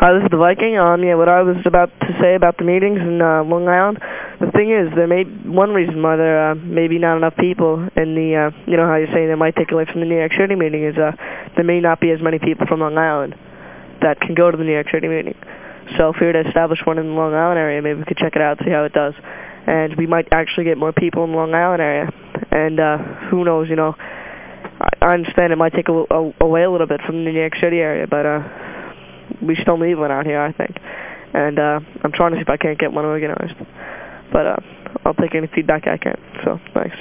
Hi, this is the Viking. Um, yeah, what I was about to say about the meetings in uh, Long Island, the thing is, there may one reason why there may be not enough people in the, uh, you know how you're saying they might take away from the New York City meeting is uh, there may not be as many people from Long Island that can go to the New York City meeting. So if we were to establish one in the Long Island area, maybe we could check it out, see how it does. And we might actually get more people in the Long Island area. And uh, who knows, you know, I, I understand it might take a, a, away a little bit from the New York City area, but uh, we still need one out here, I think. And uh, I'm trying to see if I can't get one organized. But uh, I'll take any feedback I can. So, thanks.